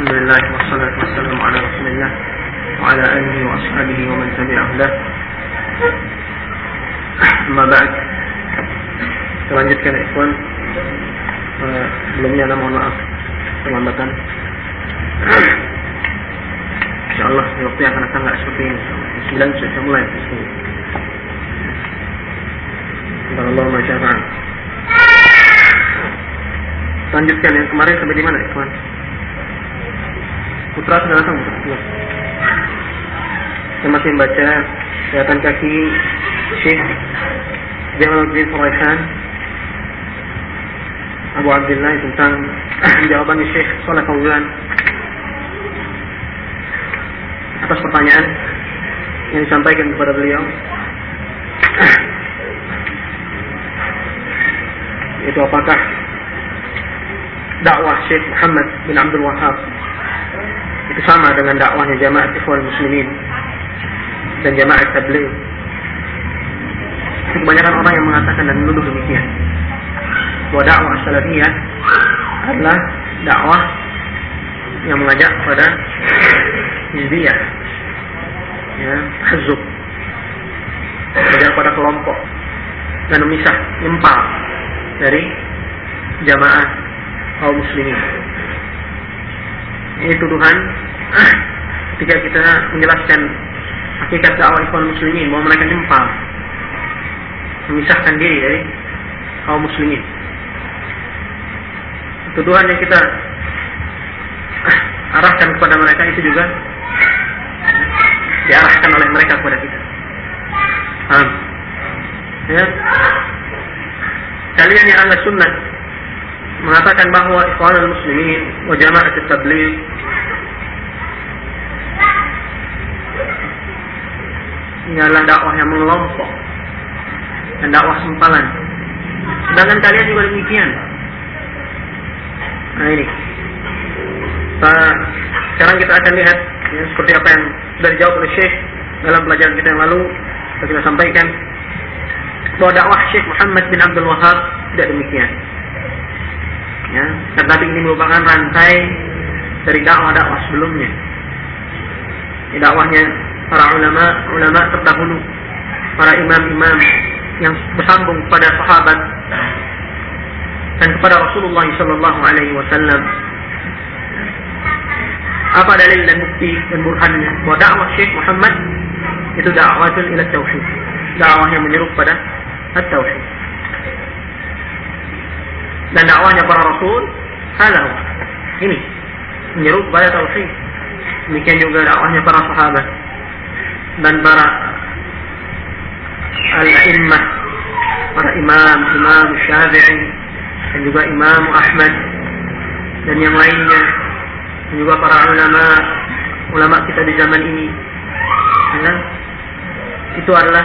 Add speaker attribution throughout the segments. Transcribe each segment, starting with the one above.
Speaker 1: الحمد لله والصلاة والسلام على رسول الله وعلى آله وأصحابه ومن تبعه له أما بعد kita lanjutkan ikhwan uh, sebelumnya ada mohon maaf terlambatan insyaallah di waktu yang akan datang nggak seperti ini 9 sudah mulai Allah masyarakat lanjutkan yang kemarin sampai di mana ikhwan Putra sudah datang putra saya masih membaca kelihatan kaki Syekh Jamaluddin Furaihan Abu Abdullah tentang jawaban Syekh Soleh Faulan atas pertanyaan yang disampaikan kepada beliau itu apakah dakwah Syekh Muhammad bin Abdul Wahab itu sama dengan dakwahnya jamaah ikhwan muslimin dan jamaah tabligh. Kebanyakan orang yang mengatakan dan menuduh demikian. Bahwa dakwah salafiyah adalah dakwah yang mengajak pada hizbiyah ya hazub mengajak pada kelompok dan memisah nyempal dari jamaah kaum muslimin. Ini tuduhan ketika kita menjelaskan hakikat dakwah ikhwan muslimin bahwa mereka nyempal memisahkan diri dari kaum muslimin. Tuduhan yang kita arahkan kepada mereka itu juga diarahkan oleh mereka kepada kita. Paham? Ya. Kalian yang ahli sunnah mengatakan bahwa ikhwanul muslimin wa tabligh adalah dakwah yang mengelompok dan dakwah sempalan. Sedangkan kalian juga demikian. Nah ini. Nah, sekarang kita akan lihat ya, seperti apa yang sudah dijawab oleh Syekh dalam pelajaran kita yang lalu. Kita sampaikan bahwa dakwah Syekh Muhammad bin Abdul Wahab tidak demikian. Ya, tetapi ini merupakan rantai dari dakwah-dakwah sebelumnya. Ini dakwahnya para ulama, ulama terdahulu, para imam-imam yang bersambung kepada sahabat dan kepada Rasulullah sallallahu alaihi wasallam. Apa dalil dan bukti dan burhannya bahwa dakwah Syekh Muhammad itu dakwah ila tauhid. Dakwah yang menyeru pada at-tauhid. Dan dakwahnya para rasul halau. Ini menyeru kepada tauhid. Demikian juga dakwahnya para sahabat dan para al-immah para imam, imam Syafi'i dan juga imam Ahmad dan yang lainnya dan juga para ulama ulama kita di zaman ini. Ya, itu adalah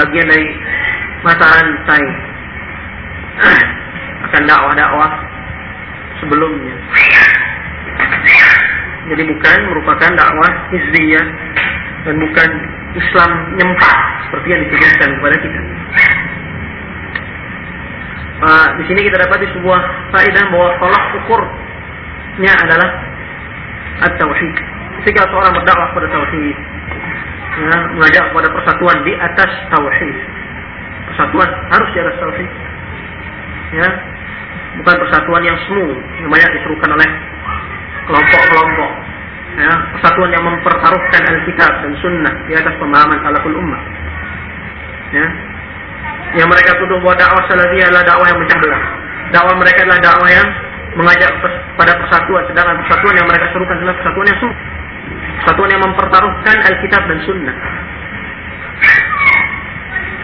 Speaker 1: bagian dari mata rantai akan dakwah-dakwah sebelumnya. Jadi bukan merupakan dakwah hizbiyah dan bukan Islam nyempak seperti yang dituliskan kepada kita. Uh, di sini kita dapati sebuah faedah bahwa tolak ukurnya adalah at-tauhid. Ketika seorang berdakwah pada tauhid, ya, mengajak kepada persatuan di atas tauhid. Persatuan harus di atas tauhid. Ya, bukan persatuan yang semu yang banyak diserukan oleh kelompok-kelompok ya, yang mempertaruhkan Alkitab dan Sunnah di atas pemahaman salaful ummah. Ya. Yang mereka tuduh bahwa dakwah salafiyah adalah dakwah yang mencah belah. Dakwah mereka adalah dakwah yang mengajak pada persatuan, sedangkan persatuan yang mereka serukan adalah persatuan yang sungguh. Persatuan yang mempertaruhkan Alkitab dan Sunnah.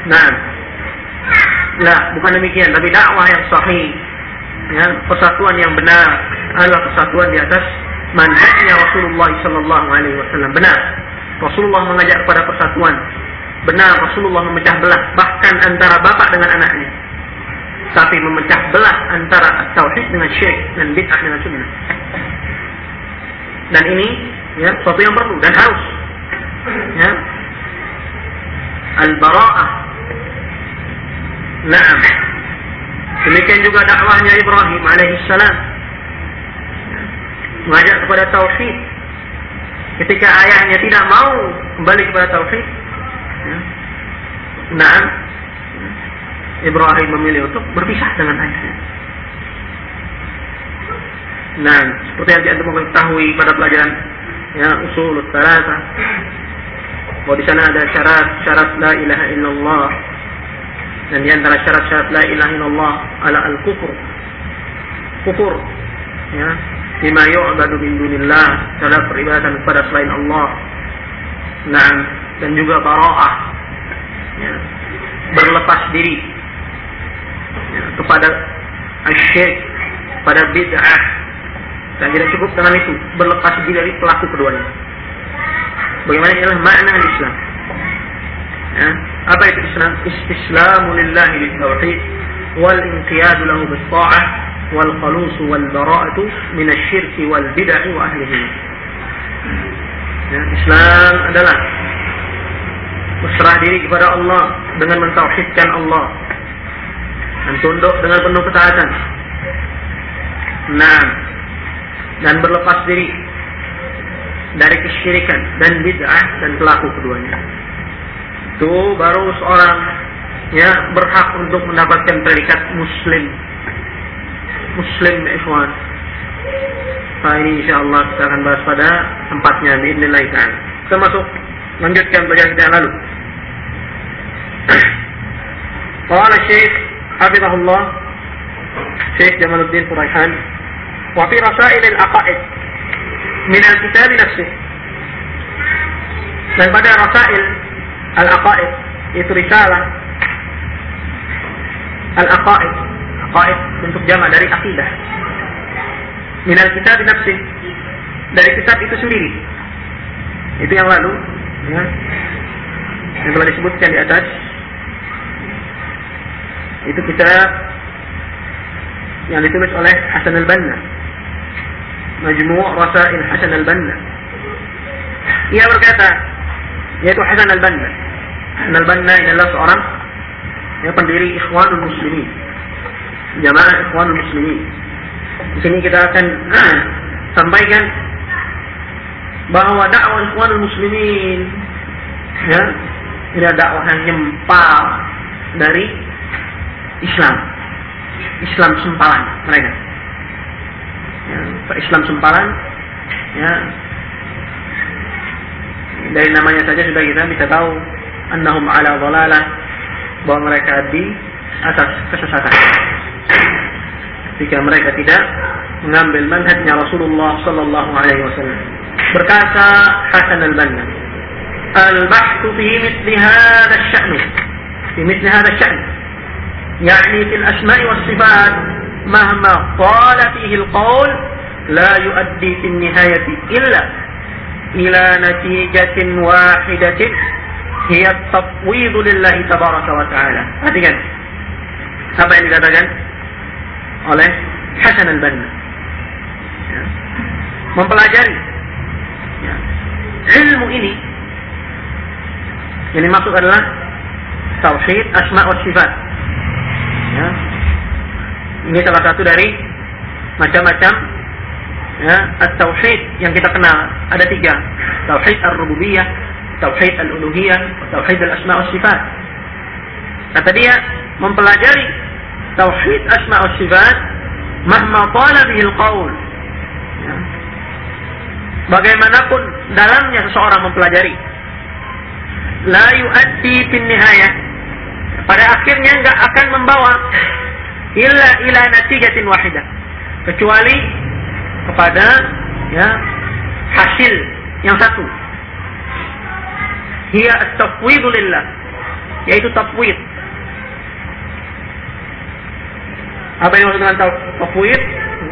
Speaker 1: Nah, nah bukan demikian, tapi dakwah yang sahih, ya, persatuan yang benar adalah persatuan di atas manhajnya Rasulullah Sallallahu Alaihi Wasallam benar. Rasulullah mengajak kepada persatuan. Benar Rasulullah memecah belah bahkan antara bapak dengan anaknya. Tapi memecah belah antara tauhid dengan syirik dan bid'ah dengan sunnah. Dan ini ya sesuatu yang perlu dan harus. Ya. Al-bara'ah. Naam. Demikian juga dakwahnya Ibrahim alaihissalam mengajak kepada tauhid. Ketika ayahnya tidak mau kembali kepada tauhid, ya. nah Ibrahim memilih untuk berpisah dengan ayahnya. Nah, seperti yang kita mengetahui pada pelajaran ya usul salasa bahwa di sana ada syarat-syarat la ilaha illallah dan di antara syarat-syarat la ilaha illallah ala al-kufur kufur ya lima yu'badu min dunillah. Terhadap peribadatan kepada selain Allah. Nah dan juga bara'ah. Ya, berlepas diri. Ya, kepada asyik pada bid'ah. Dan tidak cukup dengan itu. Berlepas diri dari pelaku keduanya. Bagaimana adalah makna Islam? Ya, apa itu Islam? Istislamu lillahi bitawhid wal inqiyadu lahu والخلوص والبراءة من الشرك والبدع وأهله ya, Islam adalah berserah diri kepada Allah dengan mentauhidkan Allah dan tunduk dengan penuh ketaatan. Nah, dan berlepas diri dari kesyirikan dan bid'ah dan pelaku keduanya. Itu baru seorang ya berhak untuk mendapatkan predikat muslim muslim ikhwan. Nah ini insya Allah kita akan bahas pada tempatnya biidznillah ta'ala. Kita masuk lanjutkan pelajaran kita yang lalu. Qala Syekh Hafizahullah Syekh Jamaluddin Furaihan wa fi rasail al-aqaid min al-kitab dan pada rasail al-aqaid itu risalah al-aqaid Qaid bentuk jama dari akidah. Minal kitab nafsi. Dari kitab itu sendiri. Itu yang lalu. Ya. Yang telah disebutkan di atas. Itu kitab yang ditulis oleh Hasan al-Banna. Majmu' Rasail Hasan al-Banna. Ia berkata, yaitu Hasan al-Banna. Hasan al-Banna adalah seorang yang pendiri Ikhwanul Muslimin jamaah ikhwan muslimin. Di sini kita akan sampaikan bahwa dakwah ikhwan muslimin ya ini dakwah yang nyempal dari Islam. Islam sempalan mereka. Ya, Islam sempalan ya dari namanya saja sudah kita bisa tahu annahum ala dhalalah bahwa mereka di atas kesesatan jika mereka tidak mengambil manhajnya Rasulullah sallallahu alaihi wasallam. Berkata Hasan al-Banna, "Al-bahthu fi mithli hadha asy-sya'n." Fi mithli hadha asy-sya'n. يعني في الأسماء والصفات مهما طال فيه القول لا يؤدي في النهاية إلا إلى نتيجة واحدة هي التفويض لله تبارك وتعالى. Perhatikan apa yang dikatakan oleh Hasan al-Banna. Ya. Mempelajari ya. ilmu ini yang dimaksud adalah tauhid asma wa sifat. Ya. Ini salah satu dari macam-macam ya, at-tauhid yang kita kenal. Ada tiga. Tauhid ar-rububiyah, tauhid al-uluhiyah, tauhid al-asma wa sifat. Kata dia mempelajari tauhid asma wa sifat mahma qala bihil qaul. Ya. bagaimanapun dalamnya seseorang mempelajari la yuaddi fin nihayah. Pada akhirnya enggak akan membawa illa ila natijatin wahidah kecuali kepada ya hasil yang satu. Hiya at-tafwid lillah yaitu tafwid apa yang dimaksud dengan tafwid?